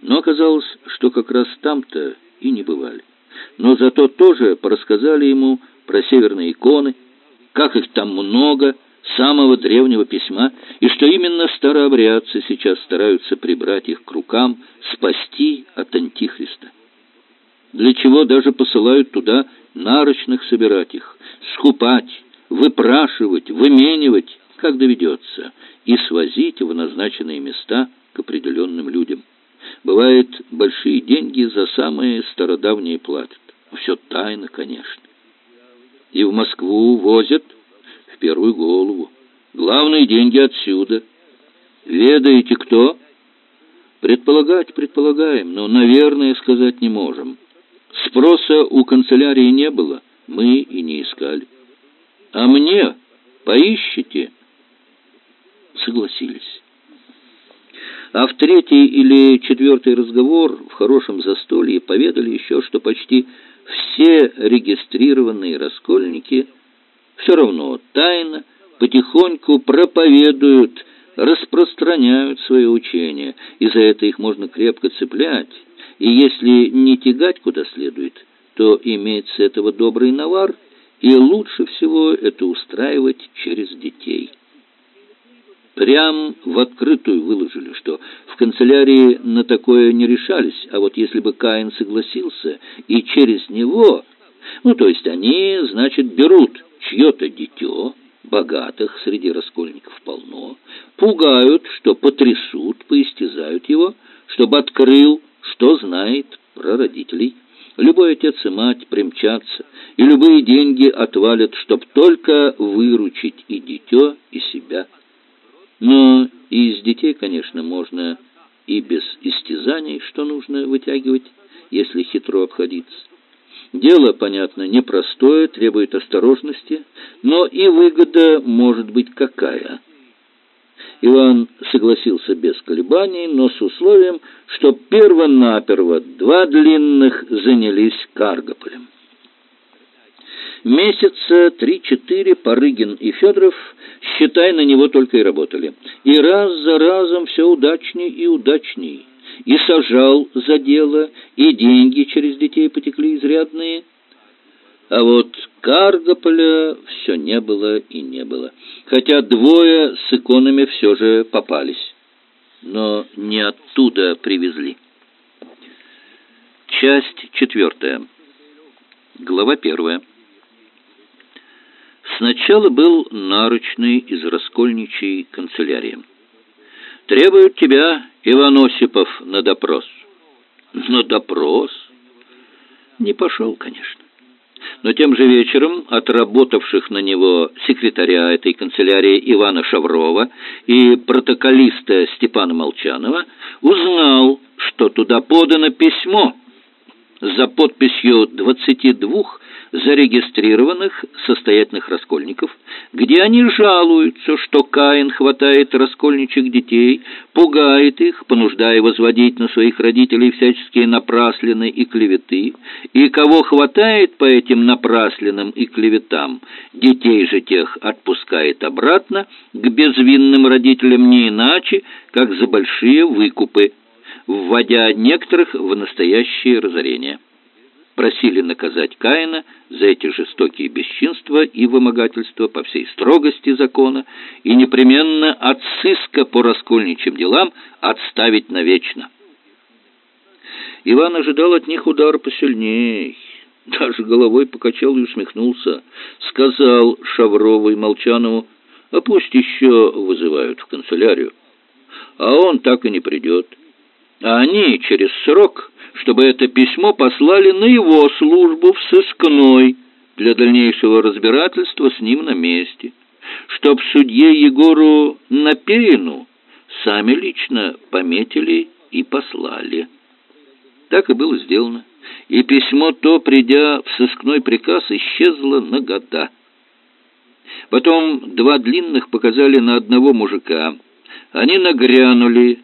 Но оказалось, что как раз там-то и не бывали. Но зато тоже порассказали ему про северные иконы, как их там много, самого древнего письма, и что именно старообрядцы сейчас стараются прибрать их к рукам, спасти от Антихриста. Для чего даже посылают туда нарочных собирать их, скупать, выпрашивать, выменивать, как доведется, и свозить в назначенные места к определенным людям. Бывает, большие деньги за самые стародавние платят. Все тайно, конечно. И в Москву возят первую голову. Главные деньги отсюда. Ведаете, кто? Предполагать предполагаем, но, наверное, сказать не можем. Спроса у канцелярии не было, мы и не искали. А мне поищите? Согласились. А в третий или четвертый разговор в хорошем застолье поведали еще, что почти все регистрированные раскольники все равно тайно, потихоньку проповедуют, распространяют свое учение, и за это их можно крепко цеплять, и если не тягать куда следует, то иметь с этого добрый навар, и лучше всего это устраивать через детей. Прям в открытую выложили, что в канцелярии на такое не решались, а вот если бы Каин согласился, и через него, ну, то есть они, значит, берут чье-то дитё, богатых среди раскольников полно, пугают, что потрясут, поистязают его, чтобы открыл, что знает про родителей. Любой отец и мать примчатся, и любые деньги отвалят, чтоб только выручить и дитё, и себя. Но и из детей, конечно, можно и без истязаний, что нужно вытягивать, если хитро обходиться. Дело, понятно, непростое, требует осторожности, но и выгода может быть какая. Иван согласился без колебаний, но с условием, что перво-наперво два длинных занялись Каргополем. Месяца три-четыре Парыгин и Федоров, считай, на него только и работали. И раз за разом все удачней и удачней. И сажал за дело, и деньги через детей потекли изрядные. А вот Каргополя все не было и не было. Хотя двое с иконами все же попались. Но не оттуда привезли. Часть четвертая. Глава первая. Сначала был нарочный из раскольничьей канцелярии. «Требуют тебя, Иван Осипов, на допрос». «На допрос?» Не пошел, конечно. Но тем же вечером отработавших на него секретаря этой канцелярии Ивана Шаврова и протоколиста Степана Молчанова узнал, что туда подано письмо за подписью двадцати двух зарегистрированных состоятельных раскольников, где они жалуются, что Каин хватает раскольничьих детей, пугает их, понуждая возводить на своих родителей всяческие напраслины и клеветы, и кого хватает по этим напраслинам и клеветам, детей же тех отпускает обратно к безвинным родителям не иначе, как за большие выкупы, вводя некоторых в настоящее разорение просили наказать Каина за эти жестокие бесчинства и вымогательства по всей строгости закона и непременно от сыска по раскольничьим делам отставить навечно. Иван ожидал от них удара посильней, даже головой покачал и усмехнулся. Сказал Шаврову и Молчанову, а пусть еще вызывают в канцелярию. А он так и не придет. А они через срок чтобы это письмо послали на его службу в сыскной для дальнейшего разбирательства с ним на месте, чтоб судье Егору Наперину сами лично пометили и послали. Так и было сделано. и письмо то, придя в сыскной приказ, исчезло на года. Потом два длинных показали на одного мужика. Они нагрянули,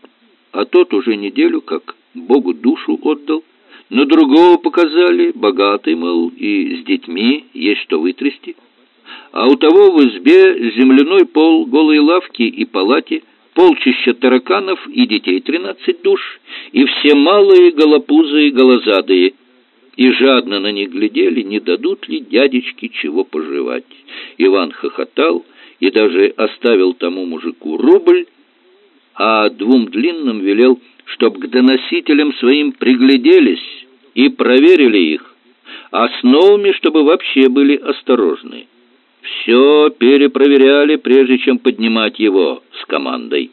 а тот уже неделю как Богу душу отдал. На другого показали, богатый, мол, и с детьми есть что вытрясти. А у того в избе земляной пол, голые лавки и палати, полчища тараканов и детей тринадцать душ, и все малые голопузые голозадые, и жадно на них глядели, не дадут ли дядечки чего пожевать. Иван хохотал и даже оставил тому мужику рубль, а двум длинным велел, чтоб к доносителям своим пригляделись и проверили их, а с новыми, чтобы вообще были осторожны. Все перепроверяли, прежде чем поднимать его с командой.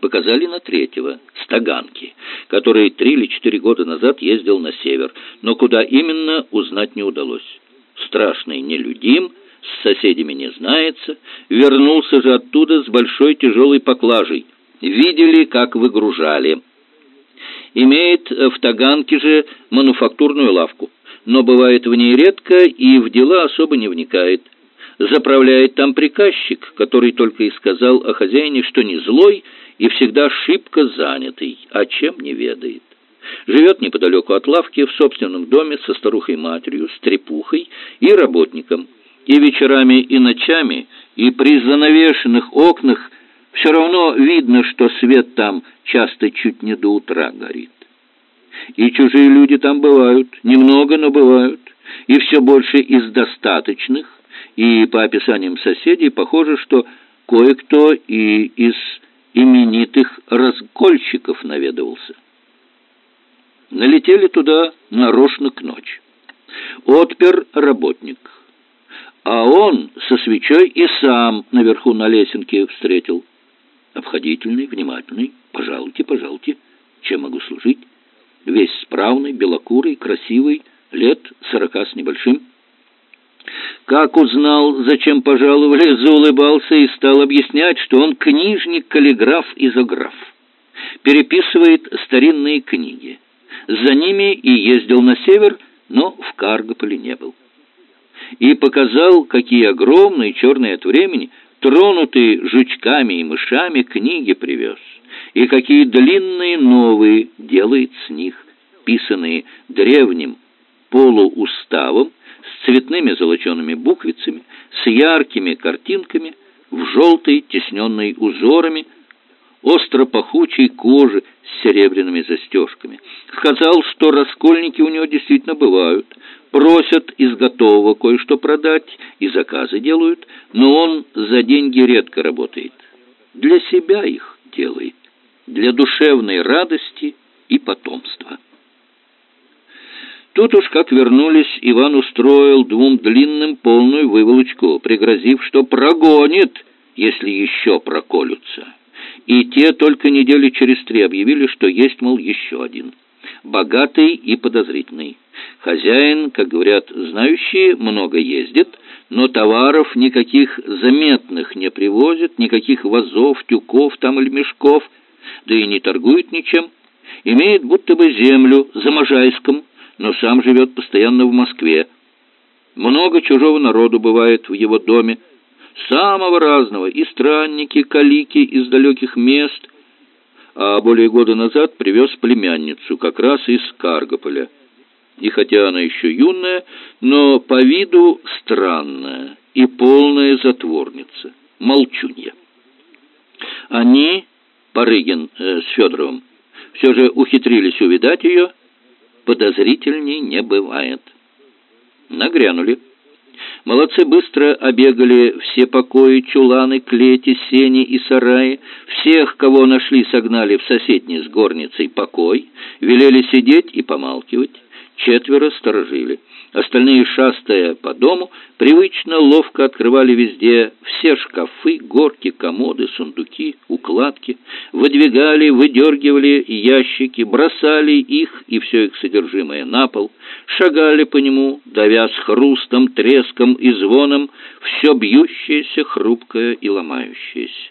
Показали на третьего, Стаганки, который три или четыре года назад ездил на север, но куда именно, узнать не удалось. Страшный нелюдим, с соседями не знается, вернулся же оттуда с большой тяжелой поклажей. Видели, как выгружали. Имеет в Таганке же мануфактурную лавку, но бывает в ней редко и в дела особо не вникает. Заправляет там приказчик, который только и сказал о хозяине, что не злой и всегда шибко занятый, а чем не ведает. Живет неподалеку от лавки в собственном доме со старухой-матерью, с трепухой и работником – и вечерами, и ночами, и при занавешенных окнах все равно видно, что свет там часто чуть не до утра горит. И чужие люди там бывают, немного, но бывают, и все больше из достаточных, и по описаниям соседей похоже, что кое-кто и из именитых раскольщиков наведывался. Налетели туда нарочно к ночи. Отпер работник — а он со свечой и сам наверху на лесенке встретил. Обходительный, внимательный. Пожалуйте, пожалуйте. Чем могу служить? Весь справный, белокурый, красивый, лет сорока с небольшим. Как узнал, зачем пожаловали, заулыбался и стал объяснять, что он книжник, каллиграф и зоограф. Переписывает старинные книги. За ними и ездил на север, но в Каргополе не был и показал, какие огромные, черные от времени, тронутые жучками и мышами книги привез, и какие длинные новые делает с них, писанные древним полууставом, с цветными золочеными буквицами, с яркими картинками, в желтой, тесненной узорами, остро-пахучей кожи с серебряными застежками. Сказал, что раскольники у него действительно бывают, просят из готового кое-что продать, и заказы делают, но он за деньги редко работает. Для себя их делает, для душевной радости и потомства. Тут уж как вернулись, Иван устроил двум длинным полную выволочку, пригрозив, что прогонит, если еще проколются. И те только недели через три объявили, что есть, мол, еще один. Богатый и подозрительный. Хозяин, как говорят знающие, много ездит, но товаров никаких заметных не привозит, никаких вазов, тюков там или мешков, да и не торгует ничем. Имеет будто бы землю за Можайском, но сам живет постоянно в Москве. Много чужого народу бывает в его доме, самого разного, и странники, калики из далеких мест, а более года назад привез племянницу, как раз из Каргополя и хотя она еще юная, но по виду странная и полная затворница, молчунья. Они, Парыгин э, с Федоровым, все же ухитрились увидать ее, подозрительней не бывает. Нагрянули. Молодцы быстро обегали все покои, чуланы, клети, сени и сараи. Всех, кого нашли, согнали в соседний с горницей покой, велели сидеть и помалкивать четверо сторожили. Остальные, шастая по дому, привычно ловко открывали везде все шкафы, горки, комоды, сундуки, укладки, выдвигали, выдергивали ящики, бросали их и все их содержимое на пол, шагали по нему, давя с хрустом, треском и звоном все бьющееся, хрупкое и ломающееся.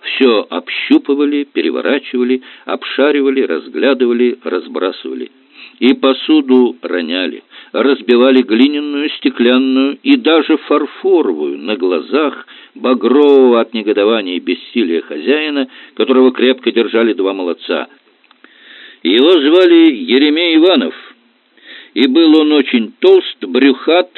Все общупывали, переворачивали, обшаривали, разглядывали, разбрасывали – и посуду роняли, разбивали глиняную, стеклянную и даже фарфоровую на глазах багрового от негодования и бессилия хозяина, которого крепко держали два молодца. Его звали Еремей Иванов, и был он очень толст, брюхат,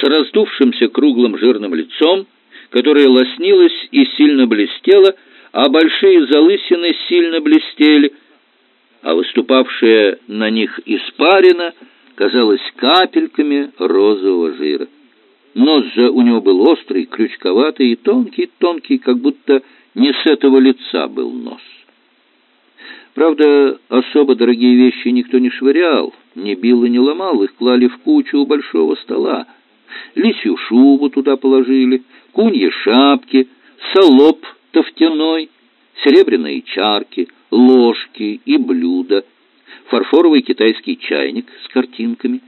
с раздувшимся круглым жирным лицом, которое лоснилось и сильно блестело, а большие залысины сильно блестели, а выступавшая на них испарина казалась капельками розового жира. Нос же у него был острый, крючковатый и тонкий-тонкий, как будто не с этого лица был нос. Правда, особо дорогие вещи никто не швырял, не бил и не ломал, их клали в кучу у большого стола. Лисью шубу туда положили, куньи шапки, солоб тофтяной, серебряные чарки, ложки и блюда, фарфоровый китайский чайник с картинками.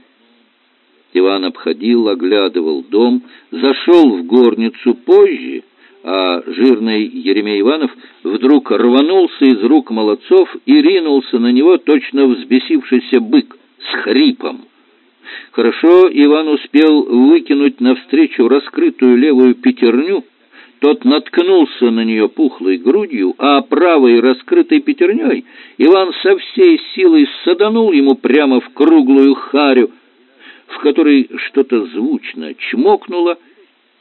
Иван обходил, оглядывал дом, зашел в горницу позже, а жирный Еремей Иванов вдруг рванулся из рук молодцов и ринулся на него точно взбесившийся бык с хрипом. Хорошо Иван успел выкинуть навстречу раскрытую левую пятерню, тот наткнулся на нее пухлой грудью, а правой раскрытой пятерней Иван со всей силой саданул ему прямо в круглую харю, в которой что-то звучно чмокнуло,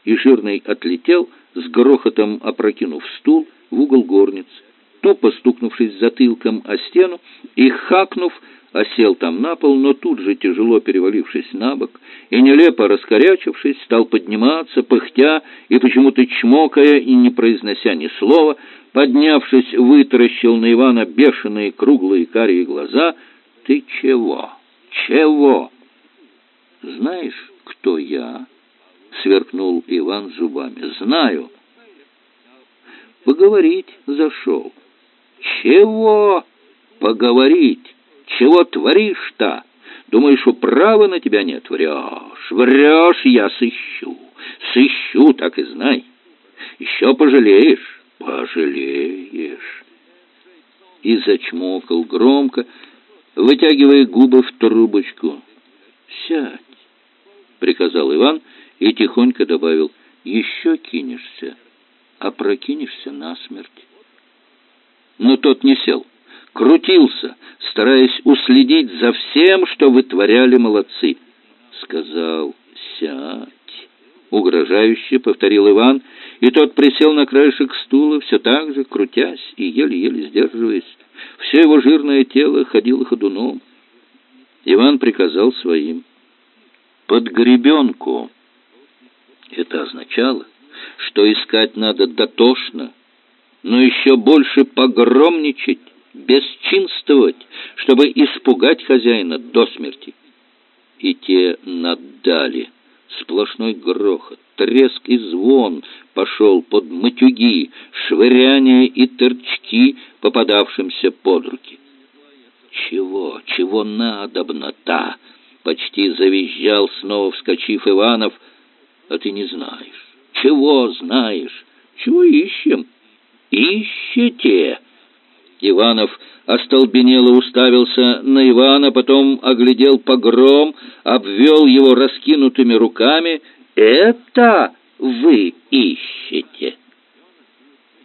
и жирный отлетел, с грохотом опрокинув стул в угол горницы, тупо стукнувшись затылком о стену и хакнув, осел там на пол, но тут же, тяжело перевалившись на бок и нелепо раскорячившись, стал подниматься, пыхтя и почему-то чмокая и не произнося ни слова, поднявшись, вытаращил на Ивана бешеные круглые карие глаза. «Ты чего? Чего?» «Знаешь, кто я?» — сверкнул Иван зубами. «Знаю». «Поговорить зашел». «Чего? Поговорить?» Чего творишь-то? Думаешь, управы на тебя нет? Врешь, врешь, я сыщу. Сыщу, так и знай. Еще пожалеешь? Пожалеешь. И зачмокал громко, вытягивая губы в трубочку. «Сядь», — приказал Иван и тихонько добавил, «еще кинешься, а прокинешься насмерть». Но тот не сел крутился, стараясь уследить за всем, что вытворяли молодцы. Сказал «Сядь!» Угрожающе повторил Иван, и тот присел на краешек стула, все так же, крутясь и еле-еле сдерживаясь. Все его жирное тело ходило ходуном. Иван приказал своим «Под гребенку». Это означало, что искать надо дотошно, но еще больше погромничать, бесчинствовать, чтобы испугать хозяина до смерти. И те наддали. Сплошной грохот, треск и звон пошел под матюги, швыряние и торчки, попадавшимся под руки. «Чего, чего надобно-то?» — почти завизжал, снова вскочив Иванов. «А ты не знаешь. Чего знаешь? Чего ищем?» «Ищете!» Иванов остолбенело уставился на Ивана, потом оглядел погром, обвел его раскинутыми руками. «Это вы ищете?»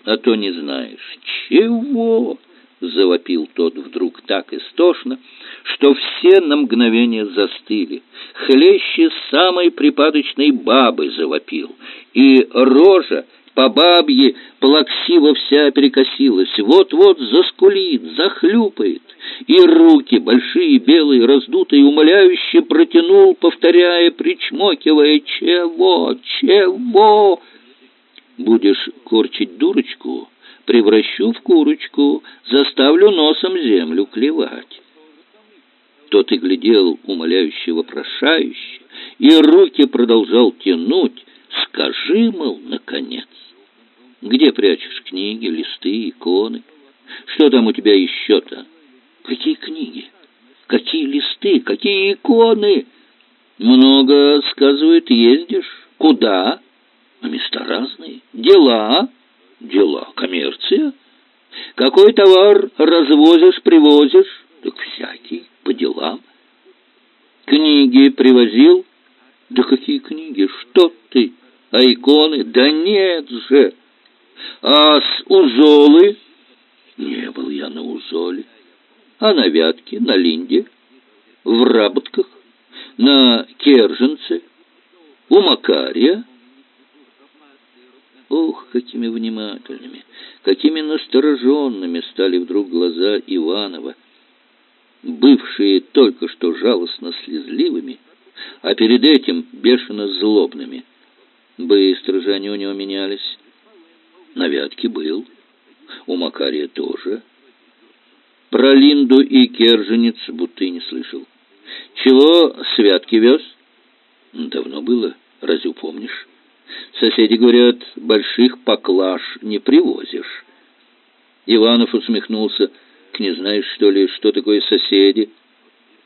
«А то не знаешь». «Чего?» — завопил тот вдруг так истошно, что все на мгновение застыли. Хлеще самой припадочной бабы завопил, и рожа по бабье плаксиво вся перекосилась, вот-вот заскулит, захлюпает, и руки, большие, белые, раздутые, умоляюще протянул, повторяя, причмокивая, «Чего? Чего?» «Будешь корчить дурочку, превращу в курочку, заставлю носом землю клевать». Тот и глядел умоляюще вопрошающе, и руки продолжал тянуть, «Скажи, мол, наконец». Где прячешь книги, листы, иконы? Что там у тебя еще-то? Какие книги? Какие листы? Какие иконы? Много, сказывают, ездишь. Куда? На места разные. Дела? Дела. Коммерция? Какой товар развозишь, привозишь? Так всякий. по делам. Книги привозил? Да какие книги? Что ты? А иконы? Да нет же! А с узолы? Не был я на узоле. А на Вятке, на Линде, в Работках, на Керженце, у Макария. Ох, какими внимательными, какими настороженными стали вдруг глаза Иванова, бывшие только что жалостно слезливыми, а перед этим бешено злобными. Быстро же они у него менялись. На Вятке был, у Макария тоже. Про Линду и Керженец будто и не слышал. Чего святки вез? Давно было, разве помнишь? Соседи говорят, больших поклаж не привозишь. Иванов усмехнулся. К не знаешь, что ли, что такое соседи?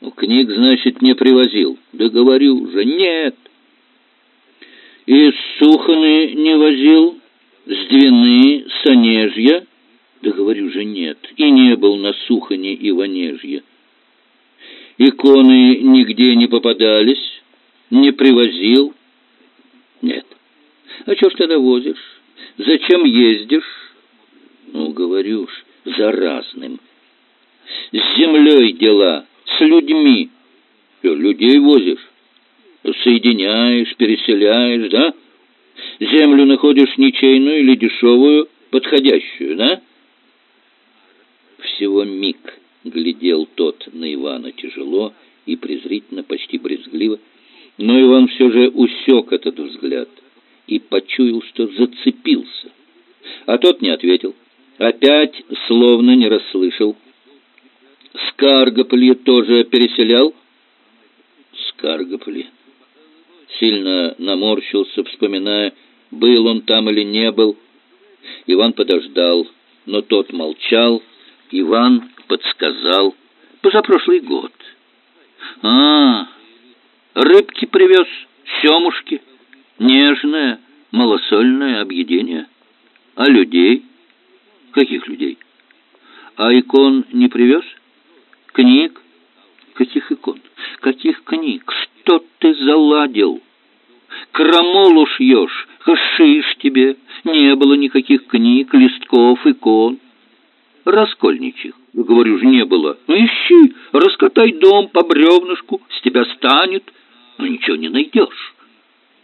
Ну, книг, значит, не привозил. Да говорю же, нет. И Суханы не возил, с Двины, с. Да говорю же, нет. И не был на Сухане и Вонежье. Иконы нигде не попадались, не привозил. Нет. А что ж тогда возишь? Зачем ездишь? Ну, говорю ж, за разным. С землей дела, с людьми. Что, людей возишь? Соединяешь, переселяешь, да? Землю находишь ничейную или дешевую, подходящую, да? Всего миг глядел тот на Ивана тяжело и презрительно, почти брезгливо, но Иван все же усек этот взгляд и почуял, что зацепился. А тот не ответил, опять словно не расслышал. Скаргополь тоже переселял? Скаргополь. Сильно наморщился, вспоминая, был он там или не был. Иван подождал, но тот молчал. Иван подсказал. Позапрошлый год. А, рыбки привез, семушки. Нежное, малосольное объедение. А людей? Каких людей? А икон не привез? Книг? Каких икон? Каких книг? Что ты заладил? Крамолу шьешь, хашиш тебе. Не было никаких книг, листков, икон. Раскольничьих. Говорю же, не было. Ну, ищи, раскатай дом по бревнышку, с тебя станет. Но ничего не найдешь.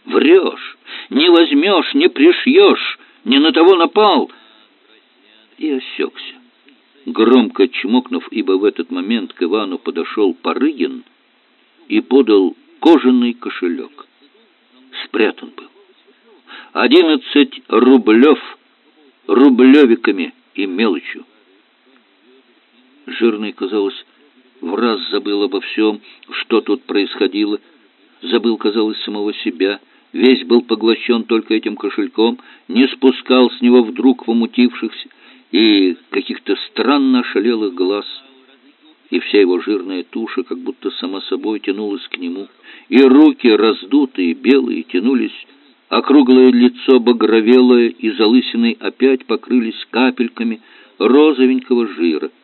Врешь, не возьмешь, не пришьешь, не на того напал. И осекся громко чмокнув, ибо в этот момент к Ивану подошел Парыгин и подал кожаный кошелек. Спрятан был. Одиннадцать рублев рублевиками и мелочью. Жирный, казалось, в раз забыл обо всем, что тут происходило. Забыл, казалось, самого себя. Весь был поглощен только этим кошельком, не спускал с него вдруг помутившихся, и каких-то странно ошалелых глаз, и вся его жирная туша как будто сама собой тянулась к нему, и руки, раздутые, белые, тянулись, а круглое лицо багровелое и залысиной опять покрылись капельками розовенького жира —